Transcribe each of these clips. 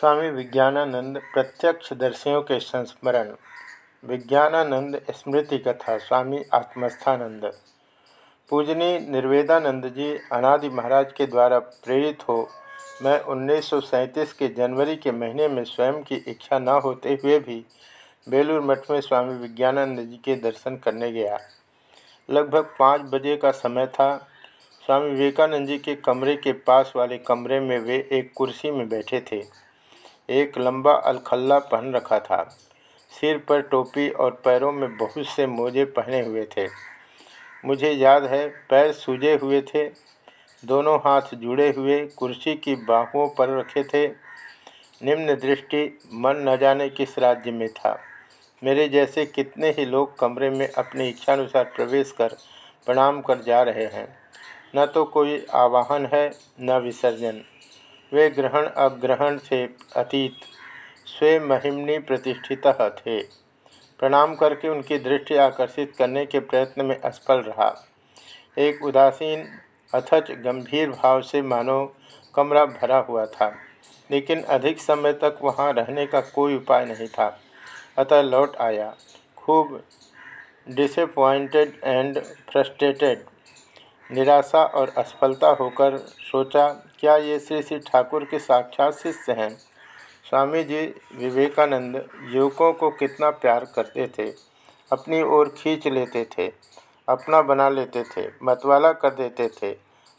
स्वामी विज्ञानानंद प्रत्यक्ष दर्शियों के संस्मरण। विज्ञानानंद स्मृति कथा, स्वामी आत्मस्थानंद। पूजनी निर्वेदानंद जी अनादि महाराज के द्वारा प्रेरित हो, मैं 1937 के जनवरी के महीने में स्वयं की इच्छा न होते हुए भी बेलूर मठ में स्वामी विज्ञानानंद जी के दर्शन करने गया। लगभग पाँच बजे का समय था। स्वामी विवेकानंद जी के कमरे के पास वाले कमरे में वे एक कुर्सी में बैठे थे। एक लंबा अलखल्ला पहन रखा था। सिर पर टोपी और पैरों में बहुत से मोजे पहने हुए थे। मुझे याद है, पैर सूजे हुए थे, दोनों हाथ जुड़े हुए, कुर्सी की बाहुओं पर रखे थे। निम्न दृष्टि मन न जाने किस राज्य में था। मेरे जैसे कितने ही लोग कमरे में अपनी इच्छानुसार प्रवेश कर, प्रणाम कर जा रहे हैं। न तो कोई आवाहन है, न विसर्जन। वे ग्रहण अग्रहण से अतीत स्वे महिमनी प्रतिष्ठित थे। प्रणाम करके उनकी दृष्टि आकर्षित करने के प्रयत्न में असफल रहा। एक उदासीन, अथच गंभीर भाव से मानो कमरा भरा हुआ था, लेकिन अधिक समय तक वहाँ रहने का कोई उपाय नहीं था। अतः लौट आया, खूब डिसअपॉइंटेड एंड फ्रस्ट्रेटेड निराशा और असफलता होकर सोचा, क्या ये श्री श्री ठाकुर के साक्षात शिष्य हैं? स्वामी जी विवेकानंद युवकों को कितना प्यार करते थे, अपनी ओर खींच लेते थे, अपना बना लेते थे, मतवाला कर देते थे,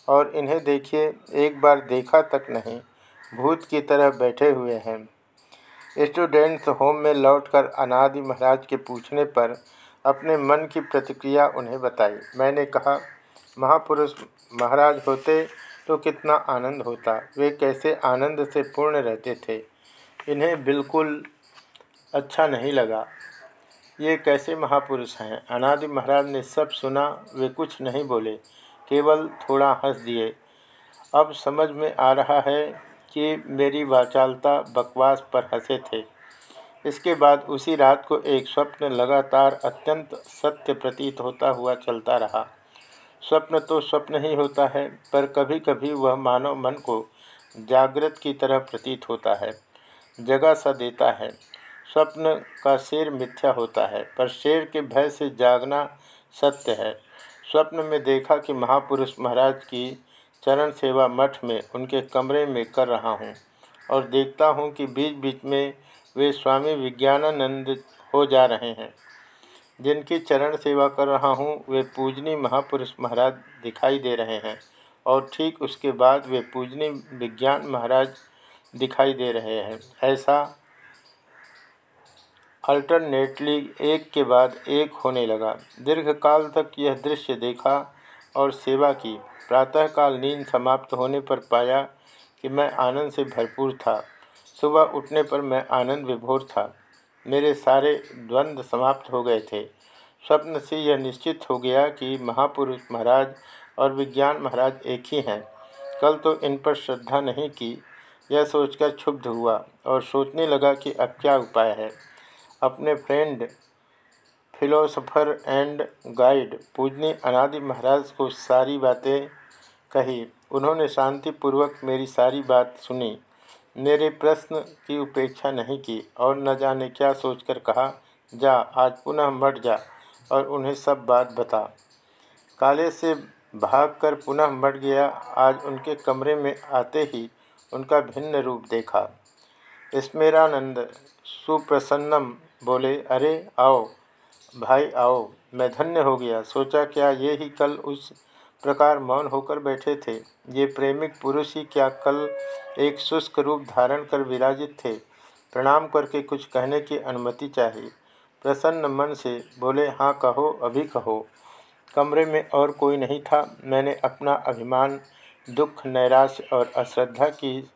और इन्हें देखिए, एक बार देखा तक नहीं, भूत की तरह बैठे हुए हैं। स्टूडेंट्स होम में लौटकर अनादि महाराज के पूछने पर अपने मन की प्रतिक्रिया उन्हें बताई। मैंने कहा महापुरुष महाराज होते तो कितना आनंद होता। वे कैसे आनंद से पूर्ण रहते थे। इन्हें बिल्कुल अच्छा नहीं लगा। ये कैसे महापुरुष हैं? अनादि महाराज ने सब सुना, वे कुछ नहीं बोले, केवल थोड़ा हंस दिए। अब समझ में आ रहा है कि मेरी वाचालता बकवास पर हंसे थे। इसके बाद उसी रात को एक स्वप्न लगातार अत्यंत सत्य प्रतीत होता हुआ चलता रहा। स्वप्न तो स्वप्न ही होता है, पर कभी कभी वह मानव मन को जागृत की तरह प्रतीत होता है जगह सा देता है। स्वप्न का शेर मिथ्या होता है, पर शेर के भय से जागना सत्य है। स्वप्न में देखा कि महापुरुष महाराज की चरण सेवा मठ में उनके कमरे में कर रहा हूँ और देखता हूँ कि बीच बीच में वे स्वामी विज्ञानानंद हो जा रहे हैं। जिनकी चरण सेवा कर रहा हूँ, वे पूजनी महापुरुष महाराज दिखाई दे रहे हैं और ठीक उसके बाद वे पूजनी विज्ञान महाराज दिखाई दे रहे हैं। ऐसा अल्टरनेटली एक के बाद एक होने लगा। दीर्घकाल तक यह दृश्य देखा और सेवा की। प्रातःकाल नींद समाप्त होने पर पाया कि मैं आनंद से भरपूर था। सुबह उठने पर मैं आनंद विभोर था। मेरे सारे द्वंद्व समाप्त हो गए थे। स्वप्न से यह निश्चित हो गया कि महापुरुष महाराज और विज्ञान महाराज एक ही हैं। कल तो इन पर श्रद्धा नहीं की। यह सोचकर क्षुब्ध हुआ और सोचने लगा कि अब क्या उपाय है। अपने फ्रेंड, फिलोसफर एंड गाइड पूजनी अनादि महाराज को सारी बातें कही। उन्होंने शांतिपूर्वक मेरी सारी बात सुनी। मेरे प्रश्न की उपेक्षा नहीं की और न जाने क्या सोचकर कहा, जा, आज पुनः मट जा और उन्हें सब बात बता। काले से भागकर पुनः मट गया। आज उनके कमरे में आते ही उनका भिन्न रूप देखा। स्मेरानंद सुप्रसन्नम बोले, अरे, आओ, भाई आओ, मैं धन्य हो गया। सोचा क्या ये ही कल उस प्रकार मौन होकर बैठे थे। ये प्रेमिक पुरुष ही क्या कल एक शुष्क रूप धारण कर विराजित थे। प्रणाम करके कुछ कहने की अनुमति चाहिए। प्रसन्न मन से बोले हाँ कहो, अभी कहो। कमरे में और कोई नहीं था। मैंने अपना अभिमान, दुख नैराश्य और अश्रद्धा की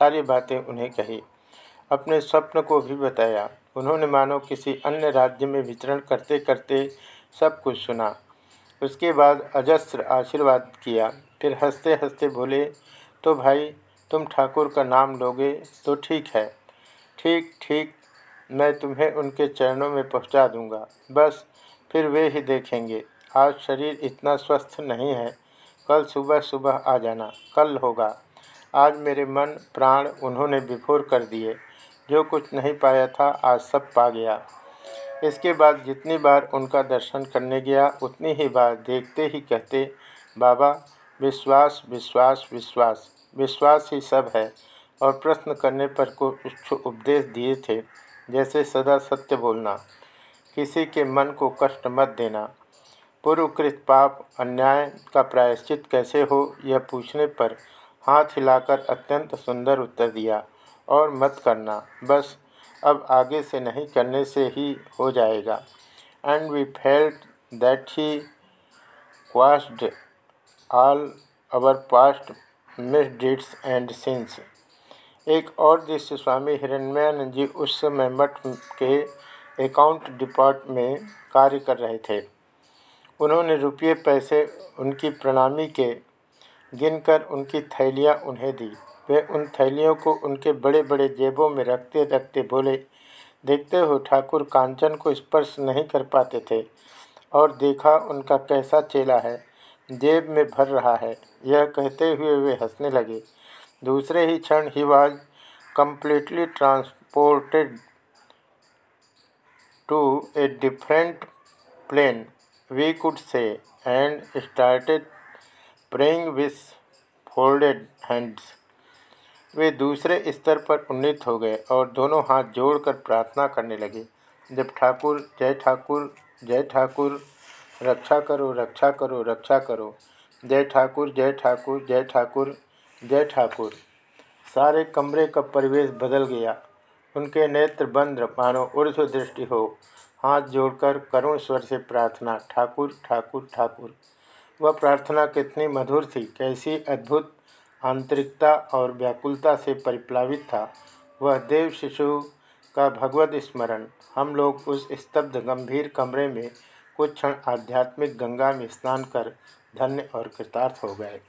सारी बातें उन्हें कही। अपने स्वप्न को भी बताया। उन्होंने मानो किसी अन्य राज्य में विचरण करते करते सब कुछ सुना। उसके बाद अजस्र आशीर्वाद किया। फिर हँसते हँसते बोले तो भाई, तुम ठाकुर का नाम लोगे तो ठीक है। ठीक ठीक, मैं तुम्हें उनके चरणों में पहुँचा दूँगा। बस, फिर वे ही देखेंगे। आज शरीर इतना स्वस्थ नहीं है। कल सुबह सुबह आ जाना। कल होगा। आज मेरे मन, प्राण उन्होंने विफोर कर दिए। जो कुछ नहीं पाया था, आज सब पा गया। इसके बाद जितनी बार उनका दर्शन करने गया, उतनी ही बार देखते ही कहते, बाबा, विश्वास विश्वास विश्वास विश्वास ही सब है। और प्रश्न करने पर कुछ उपदेश दिए थे, जैसे सदा सत्य बोलना, किसी के मन को कष्ट मत देना। पूर्वकृत पाप, अन्याय का प्रायश्चित कैसे हो, यह पूछने पर हाथ हिलाकर अत्यंत सुंदर उत्तर दिया, और मत करना, बस अब आगे से नहीं करने से ही हो जाएगा। And we felt that he quashed all our past mis misdeeds and since एक और दृश्य स्वामी हिरण्यनंद जी उस समय मठ के अकाउंट डिपार्ट में कार्य कर रहे थे। उन्होंने रुपये, पैसे उनकी प्रणामी के गिनकर उनकी थैलियाँ उन्हें दी। वे उन थैलियों को उनके बड़े बड़े जेबों में रखते रखते बोले, देखते हो, ठाकुर कांचन को स्पर्श नहीं कर पाते थे और देखा उनका कैसा चेला है, जेब में भर रहा है। यह कहते हुए वे हंसने लगे। दूसरे ही क्षण ही was completely transported to a different plane we could say and started praying with folded hands वे दूसरे स्तर पर उन्नीत हो गए और दोनों हाथ जोड़कर प्रार्थना करने लगे। जब ठाकुर, जय ठाकुर जय ठाकुर, रक्षा करो रक्षा करो रक्षा करो। जय ठाकुर जय ठाकुर जय ठाकुर जय ठाकुर। सारे कमरे का परिवेश बदल गया। उनके नेत्र बंद, मानो ऊर्ध्व दृष्टि हो। हाथ जोड़कर करुण स्वर से प्रार्थना, ठाकुर ठाकुर ठाकुर। वह प्रार्थना कितनी मधुर थी, कैसी अद्भुत आंतरिकता और व्याकुलता से परिप्लावित था। वह देव शिशु का भगवत स्मरण। हम लोग उस स्तब्ध गंभीर कमरे में कुछ क्षण आध्यात्मिक गंगा में स्नान कर धन्य और कृतार्थ हो गए।